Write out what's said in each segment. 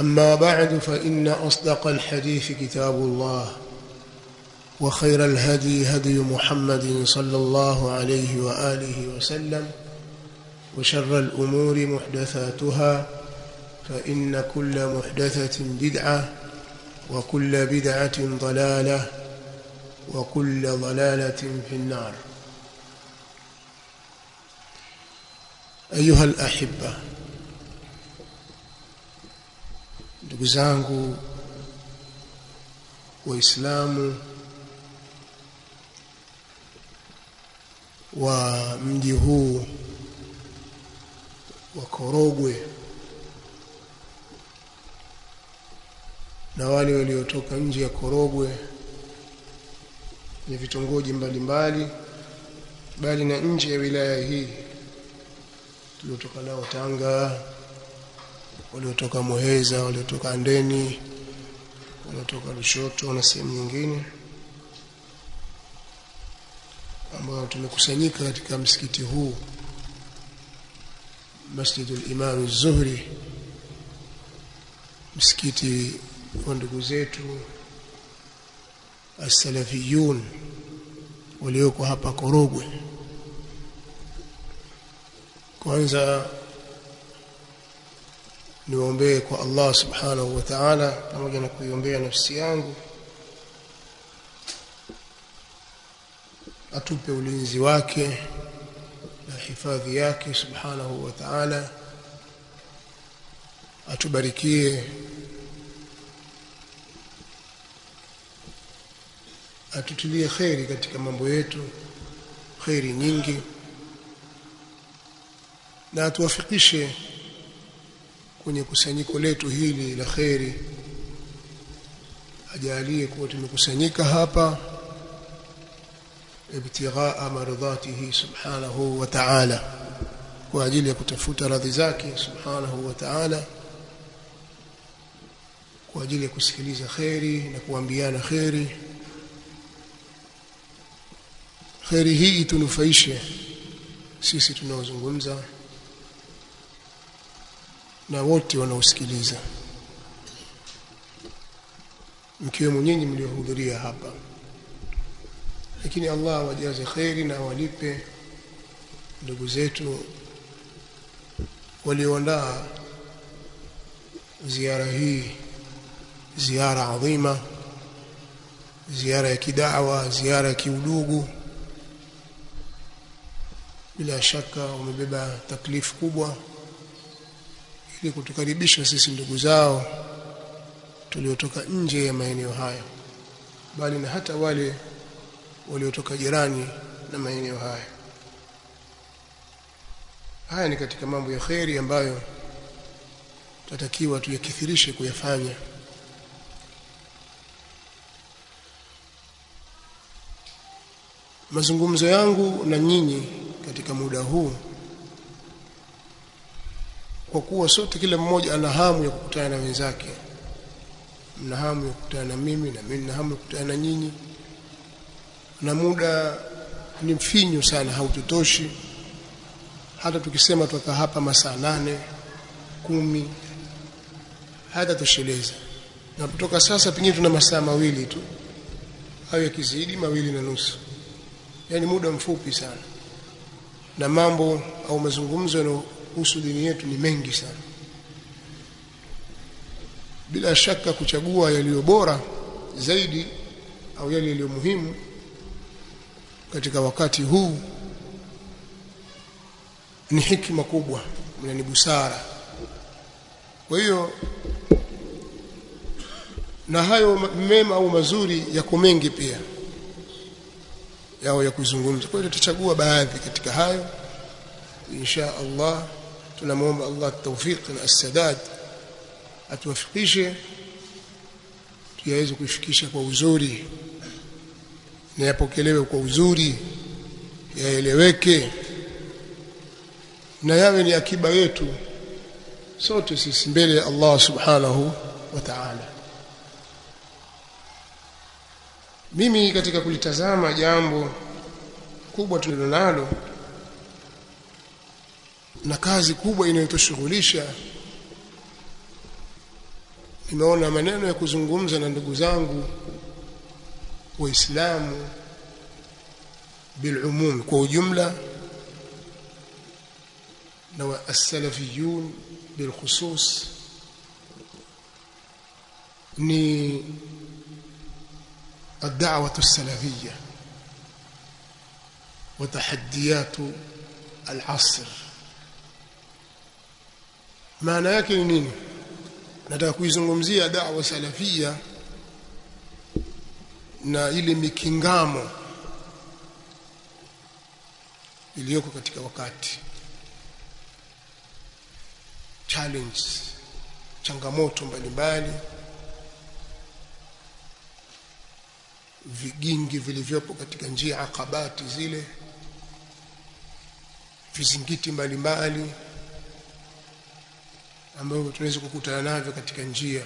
أما بعد فإن أصدق الحديث كتاب الله وخير الهدي هدي محمد صلى الله عليه وآله وسلم وشر الأمور محدثاتها فإن كل محدثة بدعة وكل بدعة ضلالة وكل ضلالة في النار. أيها الأحبة ndugu zangu waislamu wa mji huu wa Korogwe na wale waliotoka nje ya Korogwe ni vitongoji mbalimbali bali na nje ya wilaya hii tuliotoka nao Tanga waliotoka Muheza waliotoka Ndeni waliotoka Lushoto na sehemu nyingine ambao tumekusanyika katika msikiti huu Masjidul Imam Zuhri msikiti wa ndugu zetu as-salafiyun walioko hapa Korogwe. Kwanza niwaombee kwa Allah subhanahu wa ta'ala pamoja na kuiombea nafsi yangu. Atupe ulinzi wake na hifadhi yake subhanahu wa ta'ala. Atubarikie atutilie kheri katika mambo yetu kheri nyingi. Na atuwafikishe kwenye kusanyiko letu hili la kheri. Ajalie kuwa tumekusanyika hapa ibtighaa mardhatihi subhanahu wa ta'ala kwa ajili ya kutafuta radhi zake subhanahu wa ta'ala kwa ajili ya kusikiliza kheri na kuambiana kheri. Kheri hii itunufaishe sisi tunaozungumza na wote wanaosikiliza. Mkiwemo nyinyi mliohudhuria hapa. Lakini Allah awajaze kheri na walipe ndugu zetu walioandaa ziara hii ziara adhima ziara ya kidawa ziara ya kiudugu. Bila shaka wamebeba taklifu kubwa ili kutukaribisha sisi ndugu zao tuliotoka nje ya maeneo hayo bali na hata wale waliotoka jirani na maeneo hayo. Haya ni katika mambo ya kheri ambayo tutatakiwa tuyakithirishe kuyafanya. Mazungumzo yangu na nyinyi katika muda huu kwa kuwa sote kila mmoja ana hamu ya kukutana na wenzake. Mna hamu ya kukutana na mimi na mimi na hamu ya kukutana na nyinyi. Na muda ni mfinyu sana haututoshi hata tukisema tukaa hapa masaa nane kumi hata tosheleza. Na kutoka sasa pengine tuna masaa mawili tu. Au yakizidi mawili na nusu. Yani muda mfupi sana. Na mambo au mazungumzo yanayohusu dini yetu ni mengi sana. Bila shaka kuchagua yaliyo bora zaidi au yale yaliyo muhimu katika wakati huu ni hikima kubwa na ni busara. Kwa hiyo na hayo mema au mazuri yako mengi pia. Yao ya kuzungumza. Kwa hiyo tutachagua baadhi katika hayo insha Allah tunamwomba Allah tawfiq na as-sadad atuwafikishe tuyaweze kuifikisha kwa uzuri na yapokelewe kwa uzuri yaeleweke na yawe ni akiba yetu sote sisi mbele ya Allah subhanahu wa ta'ala. Mimi katika kulitazama jambo kubwa tulilonalo na kazi kubwa inayotushughulisha nimeona maneno ya kuzungumza na ndugu zangu waislamu bilumum kwa ujumla na as-salafiyun bilkhusus ni الدعوة السلفية وتحديات العصر maana yake ni nini? Nataka kuizungumzia da'wa salafia na ile mikingamo iliyoko katika wakati. Challenge changamoto mbalimbali vigingi vilivyopo katika njia akabati zile vizingiti mbalimbali ambavyo tunaweza kukutana navyo katika njia.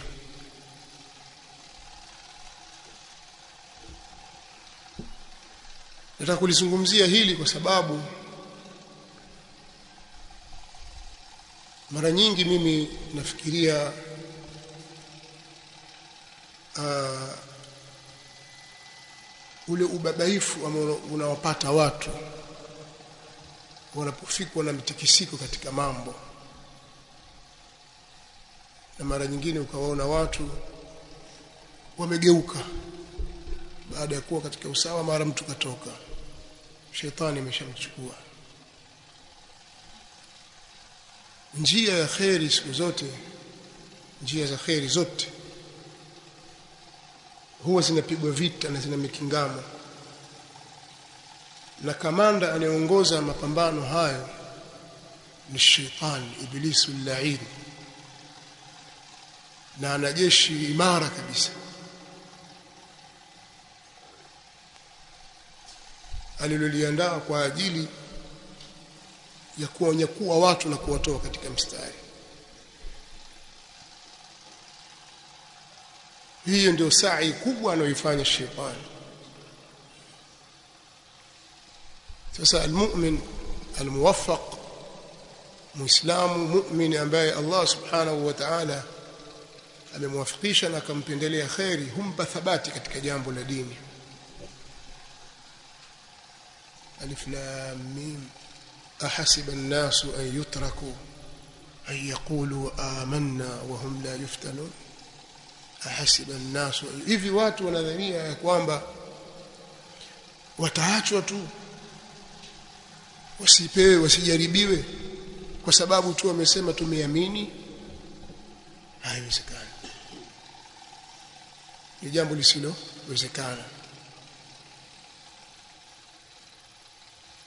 Nataka kulizungumzia hili kwa sababu mara nyingi mimi nafikiria uh, ule ubabaifu ambao unawapata watu wanapofikwa na mtikisiko katika mambo na mara nyingine ukawaona watu wamegeuka baada ya kuwa katika usawa mara mtu katoka shetani imeshamchukua njia ya kheri siku zote njia za kheri zote huwa zinapigwa vita na zina mikingamo na kamanda anayeongoza mapambano hayo ni shetani iblisu lain na ana jeshi imara kabisa. Aliloliandaa kwa ajili ya kuwanyakua watu na kuwatoa katika mstari. Hiyo ndio sa'i kubwa anayoifanya shetani. Sasa almu'min almuwaffaq muislamu mu'min ambaye Allah subhanahu wa ta'ala amemwafikisha na akampendelea kheri humpa thabati katika jambo la dini. Alif lam mim. Ahasiba an-nasu an yutraku an yaqulu amanna wa hum la yuftanun. Ahasiba an-nasu. Hivi watu wanadhania ya kwamba wataachwa tu wasipewe wasijaribiwe kwa sababu tu wamesema tumeamini? Haiwezekani ni jambo lisilowezekana.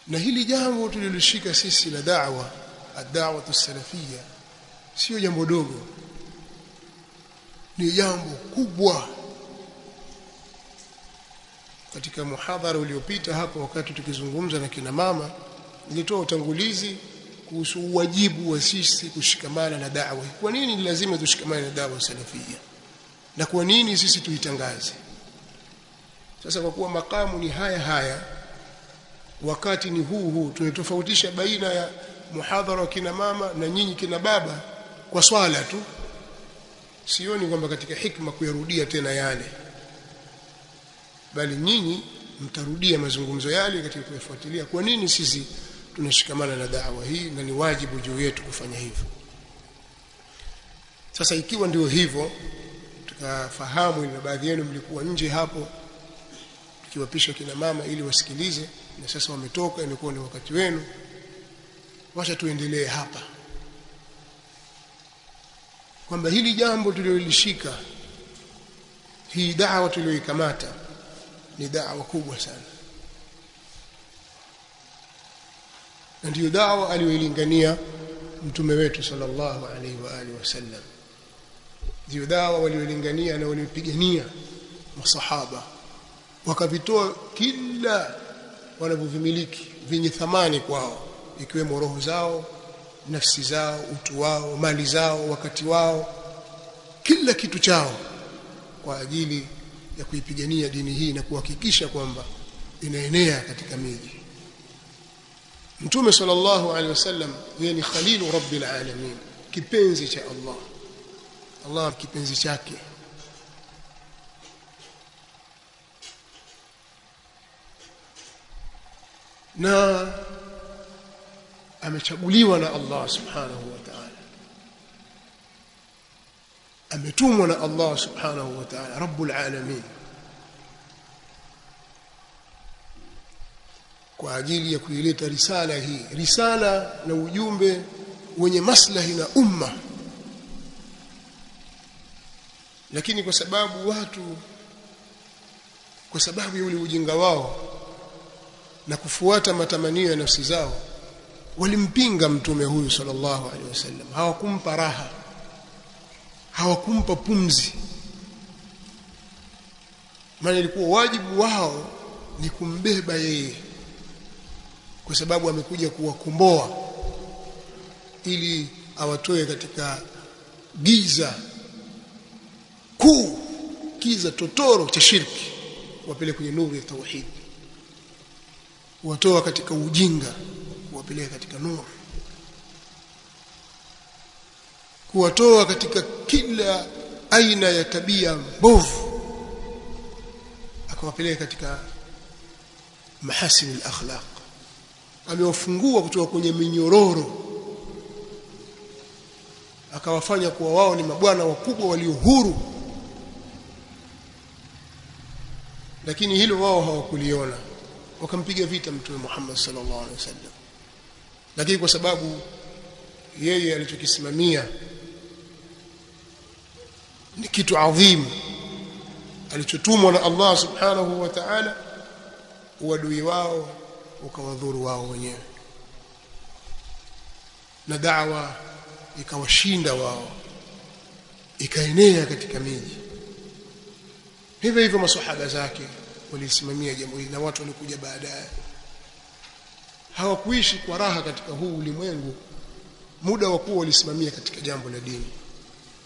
Na hili jambo tulilishika sisi la da'wa ad-da'wa salafia sio jambo dogo. Ni jambo kubwa. Katika muhadhara uliopita hapo wakati tukizungumza na kina mama nilitoa utangulizi kuhusu wajibu wa sisi kushikamana na da'wa. Kwa nini ni lazima tushikamane na da'wa salafia na kwa nini sisi tuitangaze? Sasa kwa kuwa makamu ni haya haya wakati ni huu huu tunatofautisha baina ya muhadhara wa kina mama na nyinyi kina baba kwa swala tu. Sioni kwamba katika hikma kuyarudia tena yale. Bali nyinyi mtarudia mazungumzo yale katika kuyafuatilia. Kwa nini sisi tunashikamana na dawa hii na ni wajibu juu yetu kufanya hivyo? Sasa ikiwa ndio hivyo tukafahamu na baadhi yenu mlikuwa nje hapo tukiwapisha kina mama ili wasikilize na sasa wametoka imekuwa ni wakati wenu. Wacha tuendelee hapa. Kwamba hili jambo tulilolishika hii dawa tuliyoikamata ni dawa kubwa sana. Na ndiyo dawa aliyoilingania mtume wetu sallallahu alaihi wa alihi wasallam ndiyo dawa waliolingania na waliopigania masahaba. Wakavitoa kila wanavyovimiliki vyenye thamani kwao ikiwemo roho zao nafsi zao utu wao mali zao wakati wao kila kitu chao kwa ajili ya kuipigania dini hii na kuhakikisha kwamba inaenea katika miji. Mtume sallallahu alaihi wasallam yeye ni khalilu rabbil alamin kipenzi cha Allah Allah kipenzi chake. Na amechaguliwa na Allah subhanahu wa ta'ala. Ametumwa na Allah subhanahu wa ta'ala. Rabbul alamin. Kwa ajili ya kuileta risala hii. Risala na ujumbe wenye maslahi na umma lakini kwa sababu watu kwa sababu ya ule ujinga wao na kufuata matamanio ya nafsi zao walimpinga mtume huyu sallallahu alaihi wasallam. Hawakumpa raha hawakumpa pumzi. Maana ilikuwa wajibu wao ni kumbeba yeye kwa sababu amekuja kuwakomboa ili awatoe katika giza kuu kiza totoro cha shirki wapeleke kwenye nuru ya tauhid. Watoa katika ujinga kuwapeleka katika nuru. Kuwatoa katika kila aina ya tabia mbovu akawapeleka katika mahasin al-akhlaq amewafungua kutoka kwenye minyororo akawafanya kuwa wao ni mabwana wakubwa walio huru lakini hilo wao hawakuliona. Wakampiga vita mtume Muhammad sallallahu alaihi wasallam. Lakini kwa sababu yeye alichokisimamia ni kitu adhimu. Alichotumwa na Allah subhanahu wa ta'ala uadui wao ukawadhuru wao wenyewe. Na dawa ikawashinda wao. Ikaenea katika miji hivyo hivyo maswahaba zake walisimamia jambo hili na watu walikuja baadaye. Hawakuishi kwa raha katika huu ulimwengu. Muda wa kuwa walisimamia katika jambo la dini.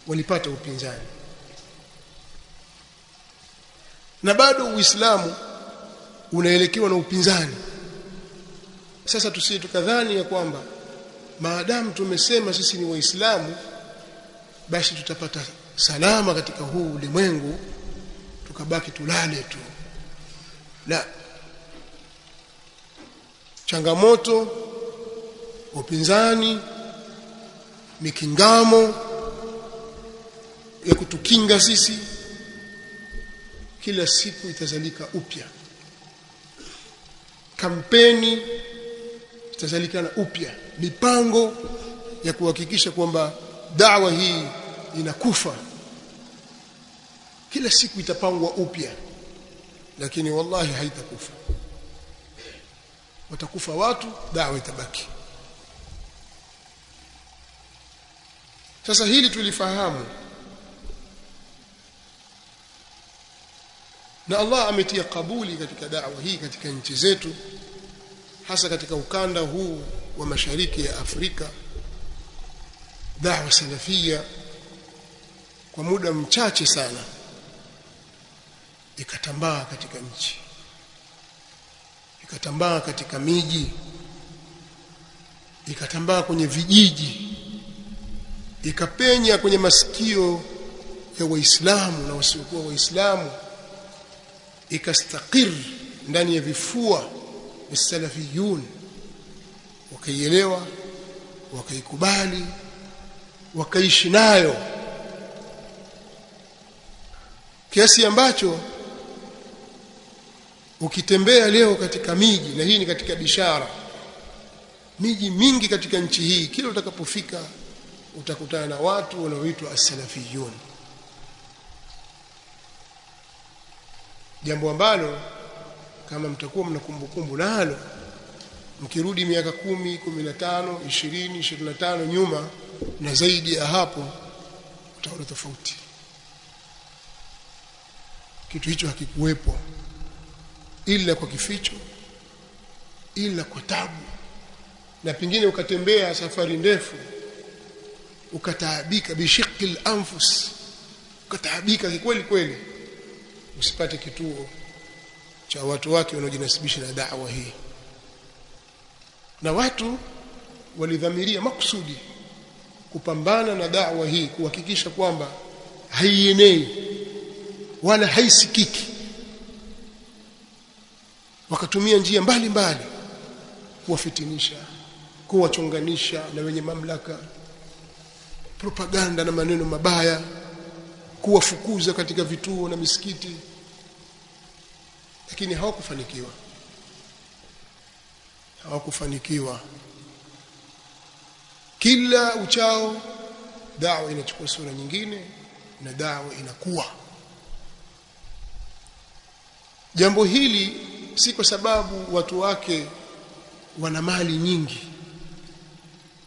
Walipata upinzani. Na bado uislamu unaelekewa na upinzani. Sasa tusije tukadhani ya kwamba maadamu tumesema sisi ni waislamu basi tutapata salama katika huu ulimwengu tukabaki tulale tu. La changamoto upinzani mikingamo ya kutukinga sisi kila siku itazalika upya. Kampeni itazalikana upya. Mipango ya kuhakikisha kwamba dawa hii inakufa kila siku itapangwa upya. Lakini wallahi haitakufa. Watakufa watu dawa itabaki. Sasa hili tulifahamu. Na Allah ametia kabuli katika da'wa hii katika nchi zetu hasa katika ukanda huu wa mashariki ya Afrika. Da'wa salafia kwa muda mchache sana ikatambaa katika nchi ikatambaa katika miji ikatambaa kwenye vijiji ikapenya kwenye masikio ya waislamu na wasiokuwa waislamu ikastakir ndani ya vifua vya salafiyun wakaielewa wakaikubali wakaishi nayo. Kiasi ambacho ukitembea leo katika miji na hii ni katika bishara miji mingi katika nchi hii kila utakapofika utakutana na watu wanaoitwa as-salafiyun. Jambo ambalo kama mtakuwa mna kumbukumbu nalo mkirudi miaka kumi, kumi na tano, ishirini, ishirini na tano nyuma na zaidi ya hapo utaona tofauti. Kitu hicho hakikuwepo ila kwa kificho ila kwa tabu. Na pengine ukatembea safari ndefu ukataabika bishikil anfus ukataabika kweli kweli usipate kituo cha watu wake wanaojinasibisha na da'wa hii. Na watu walidhamiria makusudi kupambana na da'wa hii kuhakikisha kwamba haienei wala haisikiki wakatumia njia mbalimbali kuwafitinisha kuwachonganisha na wenye mamlaka propaganda na maneno mabaya kuwafukuza katika vituo na misikiti. Lakini hawakufanikiwa. Hawakufanikiwa. Kila uchao dawa inachukua sura nyingine na dawa inakuwa jambo hili si kwa sababu watu wake wana mali nyingi.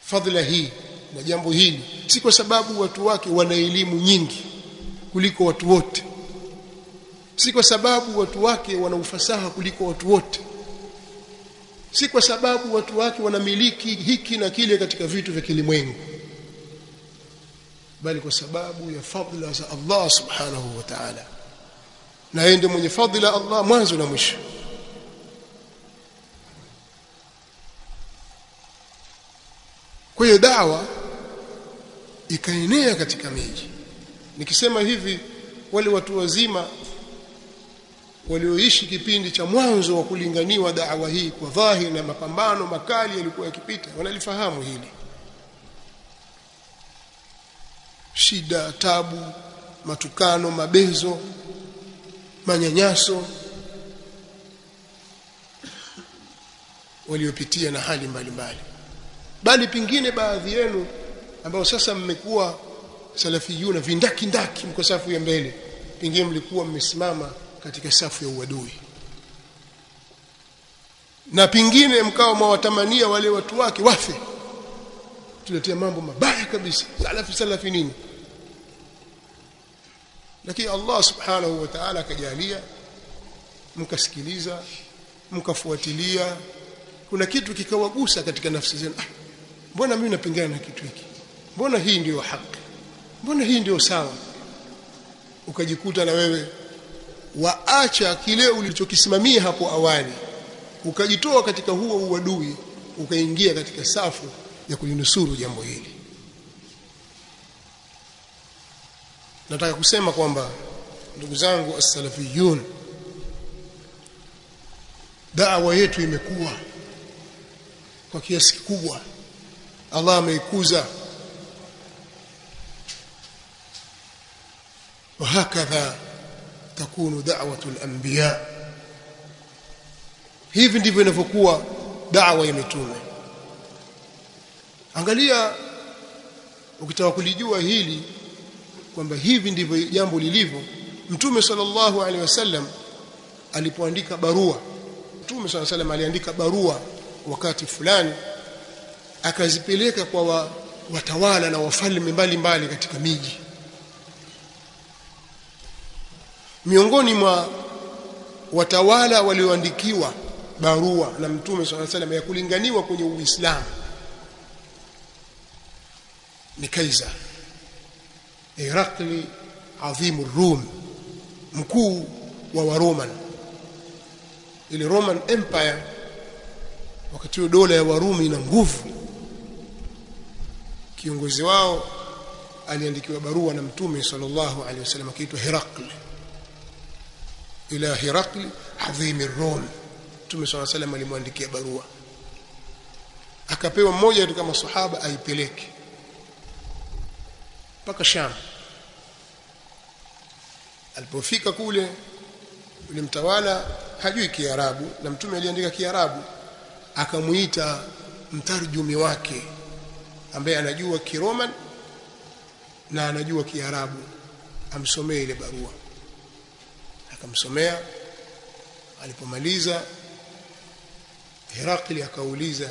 Fadhila hii na jambo hili si kwa sababu watu wake wana elimu nyingi kuliko watu wote. Si kwa sababu watu wake wana ufasaha kuliko watu wote. Si kwa sababu watu wake wanamiliki hiki na kile katika vitu vya kilimwengu. Bali kwa sababu ya fadhila za Allah subhanahu wa ta'ala. Na yeye ndiye mwenye fadhila Allah mwanzo na mwisho kwa hiyo dawa ikaenea katika miji. Nikisema hivi wale watu wazima walioishi kipindi cha mwanzo wa kulinganiwa da'wa hii kwa dhahiri na mapambano makali yalikuwa yakipita wanalifahamu hili. Shida tabu matukano mabezo manyanyaso waliopitia na hali mbalimbali bali pingine baadhi yenu ambao sasa mmekuwa salafiyuna vindaki ndaki mko safu ya mbele pingine mlikuwa mmesimama katika safu ya uadui. Na pingine mkao mwawatamania wale watu wake wafe. Tuletea mambo mabaya kabisa. Salafi salafi nini? Lakini Allah subhanahu wa ta'ala akajalia mkasikiliza mkafuatilia. Kuna kitu kikawagusa katika nafsi zenu. Ah, mbona mimi napingana na kitu hiki? Mbona hii ndiyo haki? Mbona hii ndiyo sawa? Ukajikuta na wewe waacha kile ulichokisimamia hapo awali ukajitoa katika huo uadui ukaingia katika safu ya kulinusuru jambo hili. Nataka kusema kwamba ndugu zangu as-salafiyun da'wa yetu imekuwa kwa kiasi kikubwa Allah ameikuza وهكذا تكون دعوة الأنبياء hivi ndivyo inavyokuwa da'wa ya mitume angalia ukitaka kulijua hili kwamba hivi ndivyo jambo lilivyo mtume sallallahu alaihi wasallam alipoandika barua mtume sallallahu alaihi wasallam aliandika barua wakati fulani akazipeleka kwa wa, watawala na wafalme mbalimbali katika miji. Miongoni mwa watawala walioandikiwa barua na mtume swalla salam ya kulinganiwa kwenye uislamu ni kaiza Irakli adhimu Rum mkuu wa Waroman. Ile Roman Empire wakati dola ya Warumi ina nguvu kiongozi wao aliandikiwa barua na mtume sallallahu alaihi wasallam akiitwa Herakl ila Herakl adhimi Rom mtume sallallahu alaihi wasallam alimwandikia barua. Akapewa mmoja katika masahaba aipeleke. Mpaka Sham. Alipofika kule yule mtawala hajui Kiarabu na mtume aliandika Kiarabu. Akamuita mtarjumi wake ambaye anajua Kiroman na anajua Kiarabu. Amsomee ile barua. Akamsomea. Alipomaliza Herakli akauliza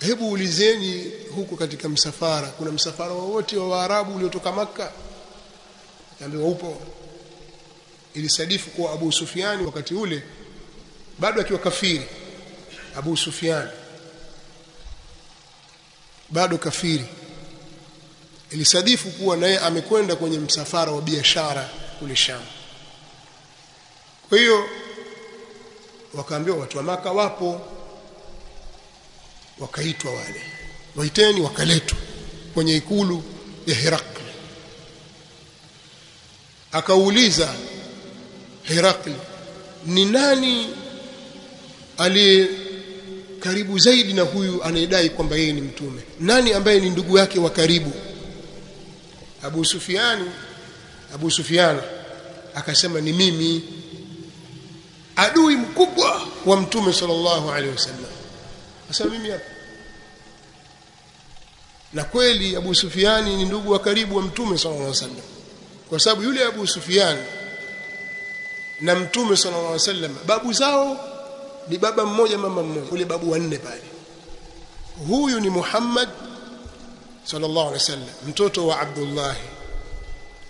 hebu ulizeni huko katika msafara. Kuna msafara wowote wa Waarabu uliotoka maka akaambiwa upo. Ilisadifu kuwa Abu Sufiani wakati ule bado akiwa kafiri. Abu Sufyan bado kafiri. Ilisadifu kuwa naye amekwenda kwenye msafara wa biashara kule Sham. Kwa hiyo wakaambiwa watu wa maka wapo wakaitwa wale. Waiteni wakaletwa kwenye ikulu ya Herakli. Akauliza Herakli ni nani aliye karibu zaidi na huyu anayedai kwamba yeye ni mtume. Nani ambaye ni ndugu yake wa karibu? Abu Sufiani Abu Sufiana akasema ni mimi adui mkubwa wa mtume sallallahu alaihi wasallam. Asema mimi hapa. Na kweli Abu Sufiani ni ndugu wa karibu wa mtume sallallahu alaihi wasallam. Kwa sababu yule Abu Sufiani na mtume sallallahu alaihi wasallam babu zao ni baba mmoja mama mmoja ule babu wanne pale. Huyu ni Muhammad sallallahu alaihi wasallam mtoto wa Abdullah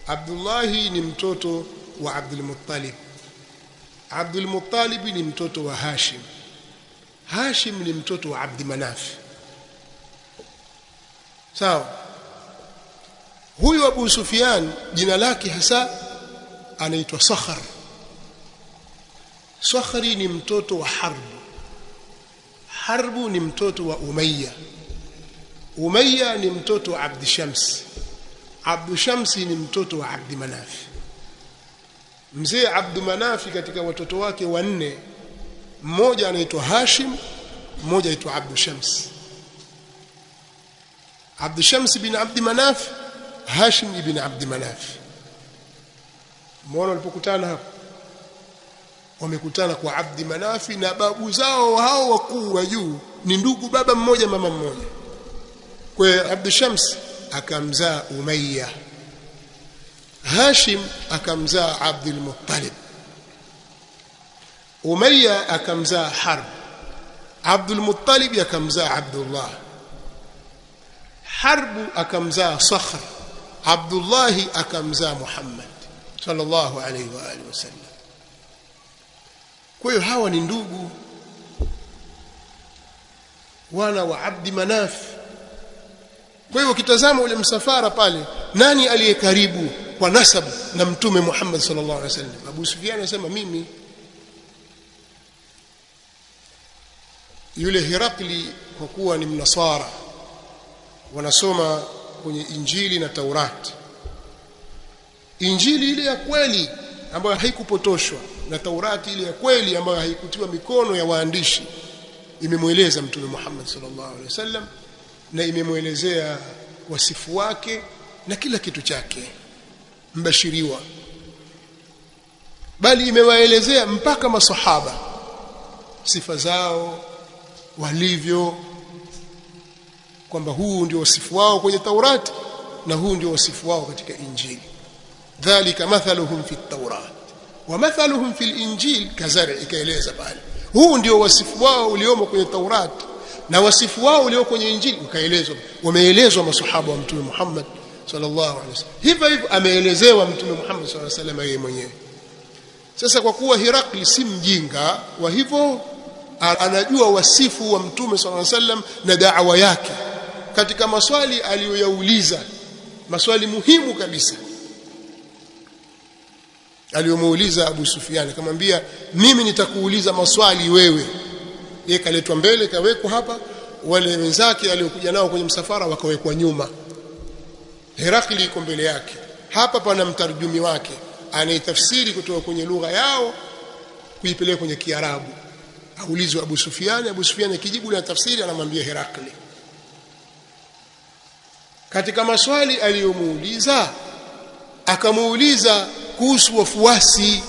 Abdullah ni mtoto wa Abdul Muttalib. Abdul Muttalib ni mtoto wa Hashim. Hashim ni mtoto wa Abdi Manaf. Sawa. Huyu Abu Sufyan jina lake hasa anaitwa Sakhar Sakhri ni mtoto wa Harbu Harbu ni mtoto wa Umayya. Umayya ni mtoto wa Abd Shams. Abd Shams ni mtoto wa Abd Manaf. Mzee Abd Manaf katika watoto wake wanne mmoja anaitwa Hashim mmoja anaitwa Abd Shams. Abd Shams bin Abd Manaf Hashim ibn Abd Manaf. Mwana walipokutana hapo wamekutana kwa Abdi Manafi na babu zao hao wakuu wa juu ni ndugu baba mmoja mama mmoja. Kwa Abdu Shams akamzaa Umayya Hashim akamzaa Abdul Muttalib Umayya akamzaa Harb Abdul Muttalib akamzaa Abdullah Harb akamzaa Sakhr Abdullah akamzaa Muhammad sallallahu alayhi wa alihi wasallam kwa hiyo hawa ni ndugu wana wa Abdi Manaf. Kwa hiyo ukitazama ule msafara pale nani aliye karibu kwa nasabu na mtume Muhammad sallallahu alaihi wasallam? Abu Sufyan anasema mimi. Yule Herakli kwa kuwa ni mnasara wanasoma kwenye Injili na Taurati Injili ile ya kweli ambayo haikupotoshwa na Taurati ile ya kweli ambayo haikutiwa mikono ya waandishi imemweleza mtume Muhammad sallallahu alaihi wasallam na imemwelezea wasifu wake na kila kitu chake mbashiriwa. Bali imewaelezea mpaka masahaba sifa zao walivyo kwamba huu ndio wasifu wao kwenye Taurati na huu ndio wasifu wao katika Injili. Dhalika mathaluhum fi at-Taurat wa mathaluhum fi al-Injil kazari ikaeleza pale. Huu ndio wasifu wao uliomo kwenye Taurati na wasifu wao ulio kwenye Injili ukaelezwa. Wameelezwa masahaba wa mtume Muhammad sallallahu alaihi wasallam. Hivyo hivyo ameelezewa mtume Muhammad sallallahu alaihi wasallam yeye mwenyewe. Sasa kwa kuwa Hirakli si mjinga wa hivyo anajua wasifu wa mtume sallallahu alaihi wasallam na da'wa yake katika maswali aliyoyauliza maswali muhimu kabisa aliyomuuliza Abu Sufyan akamwambia mimi nitakuuliza maswali wewe. Yeye kaletwa mbele kawekwa hapa. Wale wenzake aliokuja nao kwenye msafara wakawekwa nyuma. Herakli iko mbele yake. Hapa pana mtarjumi wake anaitafsiri kutoka kwenye lugha yao kuipeleka kwenye Kiarabu. Aulizwe Abu Sufyan Abu Sufyan akijibu na tafsiri anamwambia Herakli. Katika maswali aliyomuuliza akamuuliza kuhusu wafuasi.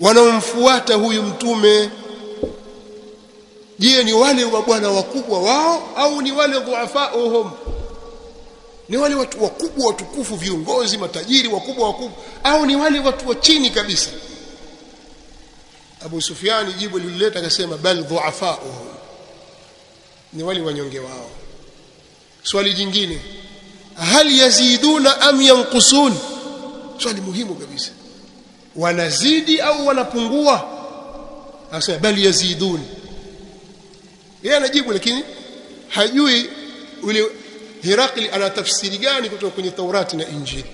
Wanaomfuata huyu mtume je ni wale wa bwana wakubwa wao au ni wale dhuafauhum ni wale watu wakubwa watukufu viongozi matajiri wakubwa wakubwa au ni wale watu wa chini kabisa? Abu Sufyani jibu lilileta akasema bal dhuafauhum ni wale wanyonge wao. Swali jingine hal yaziduna am yanqusun? Swali muhimu kabisa. Wanazidi au wanapungua? Anasema bali yazidun. Yeye anajibu lakini hajui ule Herakli ana tafsiri gani kutoka kwenye Taurati na Injili.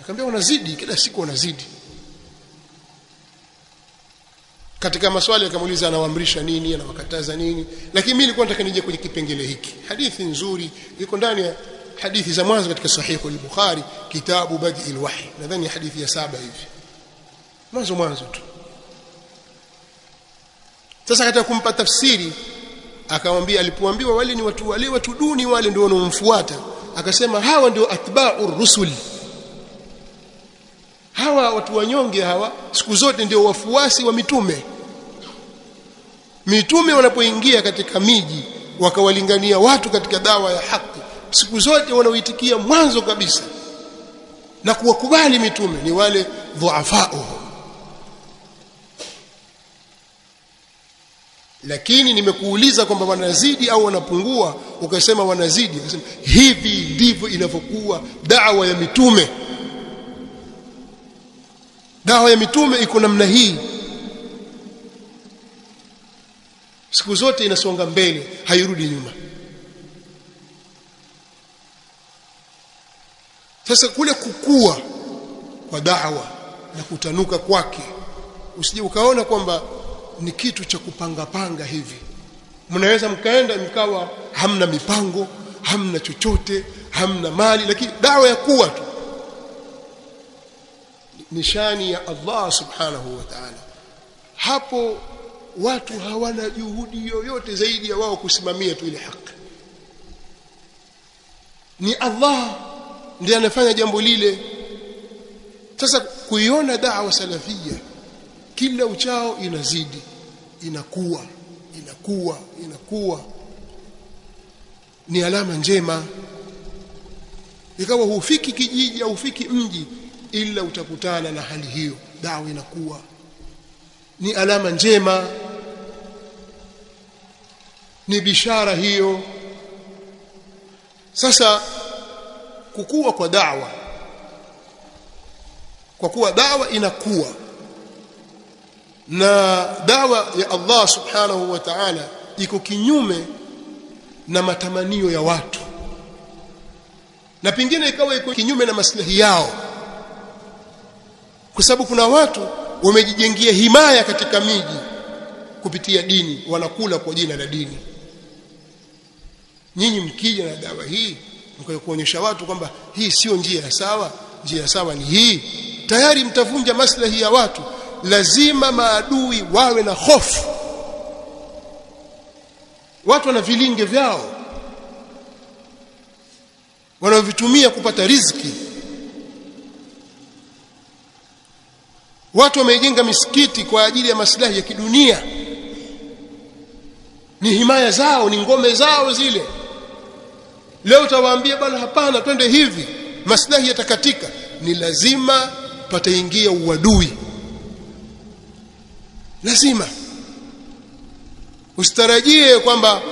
Akamwambia wanazidi kila siku wanazidi katika maswali akamuuliza anawaamrisha nini anawakataza nini. Lakini mimi nilikuwa nataka nije kwenye kipengele hiki. Hadithi nzuri iko ndani ya hadithi za mwanzo katika sahihi al-Bukhari kitabu badil wahi nadhani hadithi ya saba hivi. Mwanzo mwanzo tu. Sasa katika kumpa tafsiri akamwambia alipoambiwa wale ni watu wale watu duni wale ndio wanaomfuata akasema hawa ndio atba'ur rusul hawa watu wanyonge hawa siku zote ndio wafuasi wa mitume. Mitume wanapoingia katika miji wakawalingania watu katika dawa ya haki siku zote wanaoitikia mwanzo kabisa na kuwakubali mitume ni wale dhuafao lakini nimekuuliza kwamba wanazidi au wanapungua ukasema wanazidi ukasema hivi ndivyo inavyokuwa dawa ya mitume dawa ya mitume iko namna hii. Siku zote inasonga mbele hairudi nyuma. Sasa kule kukua kwa dawa na kutanuka kwake usije ukaona kwamba ni kitu cha kupanga panga hivi. Mnaweza mkaenda mkawa hamna mipango hamna chochote hamna mali lakini dawa ya kuwa tu nishani ya Allah subhanahu wa ta'ala. Hapo watu hawana juhudi yoyote zaidi ya wao kusimamia tu ile haki ni Allah ndiye anafanya jambo lile. Sasa kuiona da'wa salafia kila uchao inazidi inakuwa inakuwa inakuwa. Ni alama njema. Ikawa hufiki kijiji au hufiki mji ila utakutana na hali hiyo. Dawa inakuwa. Ni alama njema. Ni bishara hiyo. Sasa kukua kwa dawa. Kwa kuwa dawa inakuwa. Na dawa ya Allah subhanahu wa ta'ala iko kinyume na matamanio ya watu. Na pingine ikawa iko kinyume na maslahi yao kwa sababu kuna watu wamejijengia himaya katika miji kupitia dini wanakula kwa jina la dini. Nyinyi mkija na dawa hii mkakuonyesha watu kwamba hii sio njia ya sawa njia ya sawa ni hii tayari mtavunja maslahi ya watu. Lazima maadui wawe na hofu. Watu wana vilinge vyao. Wanavitumia kupata riziki watu wamejenga misikiti kwa ajili ya maslahi ya kidunia. Ni himaya zao ni ngome zao zile. Leo utawaambia bwana hapana twende hivi. Maslahi yatakatika. Ni lazima pataingia uadui. Lazima. Usitarajie kwamba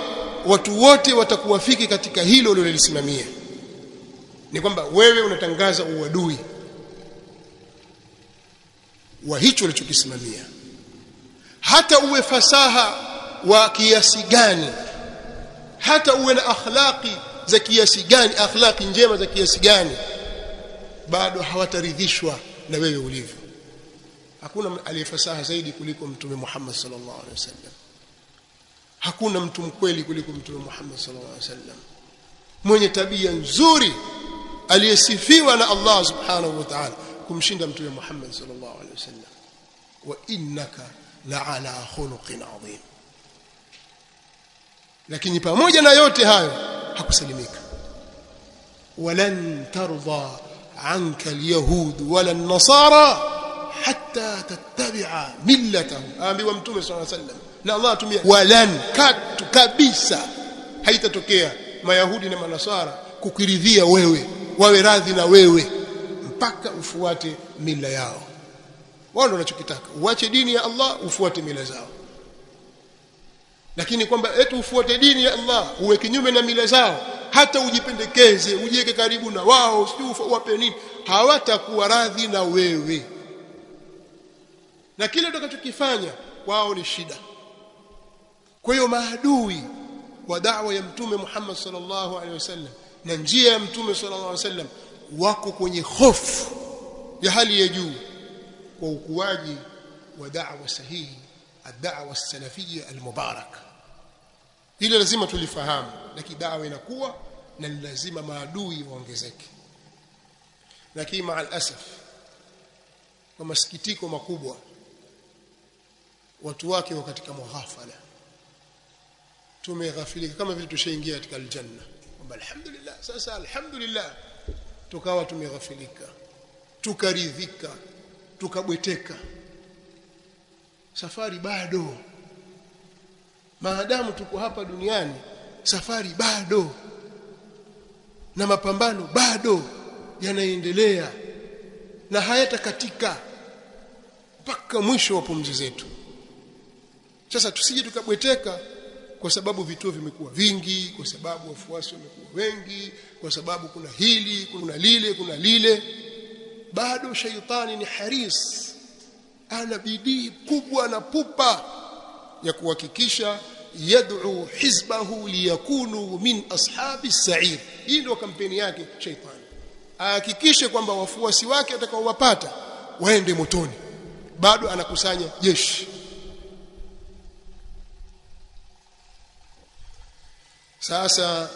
watu wote watakuwafiki katika hilo ulilolisimamia. Ni kwamba wewe unatangaza uadui wa hicho ulichokisimamia hata uwe fasaha wa kiasi gani hata uwe na akhlaqi za kiasi gani akhlaqi njema za kiasi gani bado hawataridhishwa na wewe ulivyo. Hakuna aliyefasaha zaidi kuliko mtume Muhammad sallallahu alaihi wasallam. Hakuna mtu mkweli kuliko mtume Muhammad sallallahu alaihi wasallam. Mwenye tabia nzuri aliyesifiwa na Allah subhanahu wa ta'ala kumshinda mtume Muhammad sallallahu alaihi wasallam wa innaka la'ala khuluqin adhim lakini pamoja na yote hayo hakusalimika walan tarda anka alyahud wala an-nasara hatta tattabi'a millatahum aambiwa mtume sallallahu alaihi wasallam na Allah atumia walan katu kabisa haitatokea mayahudi na manasara kukiridhia wewe wawe radhi na wewe mpaka ufuate mila yao. Wao ndio wanachokitaka. Uache dini ya Allah ufuate mila zao. Lakini kwamba eti ufuate dini ya Allah uwe kinyume na mila zao hata ujipendekeze ujiweke karibu na wao sio wape nini hawatakuwa radhi na wewe. Na kile utakachokifanya wao ni shida. Kwa hiyo maadui wa da'wa ya mtume Muhammad sallallahu alaihi wasallam na njia ya mtume sallallahu alaihi wasallam wako kwenye hofu ya hali ya juu kwa ukuaji wa da'wa sahihi ad-da'wa as-salafiyya al-mubarak. Ile lazima tulifahamu lakini da'wa inakuwa na lazima maadui waongezeke. Lakini maa al-asaf kwa masikitiko makubwa watu wake wa katika mughafala. Tumeghafilika kama vile tushaingia katika aljanna. Kwamba alhamdulillah sasa alhamdulillah tukawa tumeghafilika tukaridhika tukabweteka. Safari bado. Maadamu tuko hapa duniani safari bado. Na mapambano bado yanaendelea na hayatakatika mpaka mwisho wa pumzi zetu. Sasa tusije tukabweteka kwa sababu vituo vimekuwa vingi kwa sababu wafuasi wamekuwa wengi kwa sababu kuna hili kuna lile kuna lile bado shaitani ni haris. Ana bidii kubwa na pupa ya kuhakikisha yad'u hizbahu liyakunu min ashabi sa'ir. Hii ndio kampeni yake shaitani. Ahakikishe kwamba wafuasi wake atakaowapata waende motoni. Bado anakusanya jeshi sasa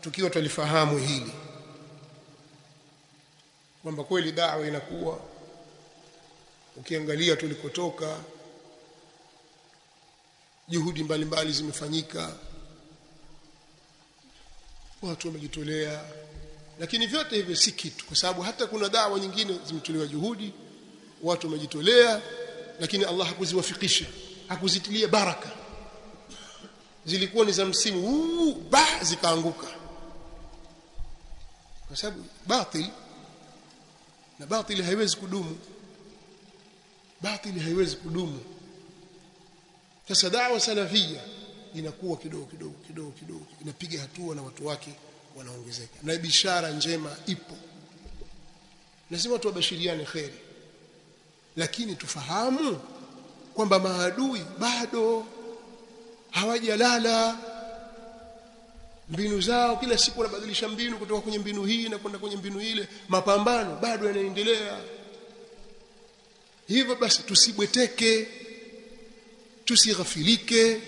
tukiwa tulifahamu hili kwamba kweli dawa inakuwa ukiangalia tulikotoka juhudi mbalimbali zimefanyika watu wamejitolea lakini vyote hivyo si kitu kwa sababu hata kuna dawa nyingine zimetolewa juhudi watu wamejitolea lakini Allah hakuziwafikisha hakuzitilia baraka zilikuwa ni za msimu huu ba zikaanguka. Kwa sababu batil na batil haiwezi kudumu. Batil haiwezi kudumu. Sasa da'wa salafia inakuwa kidogo kidogo kidogo kidogo. Inapiga hatua na watu wake wanaongezeka. Na bishara njema ipo. Lazima watu wabashiriane kheri. Lakini tufahamu kwamba maadui bado hawajalala. Mbinu zao kila siku wanabadilisha mbinu kutoka kwenye mbinu hii na kwenda kwenye mbinu ile. Mapambano bado yanaendelea. Hivyo basi tusibweteke tusighafilike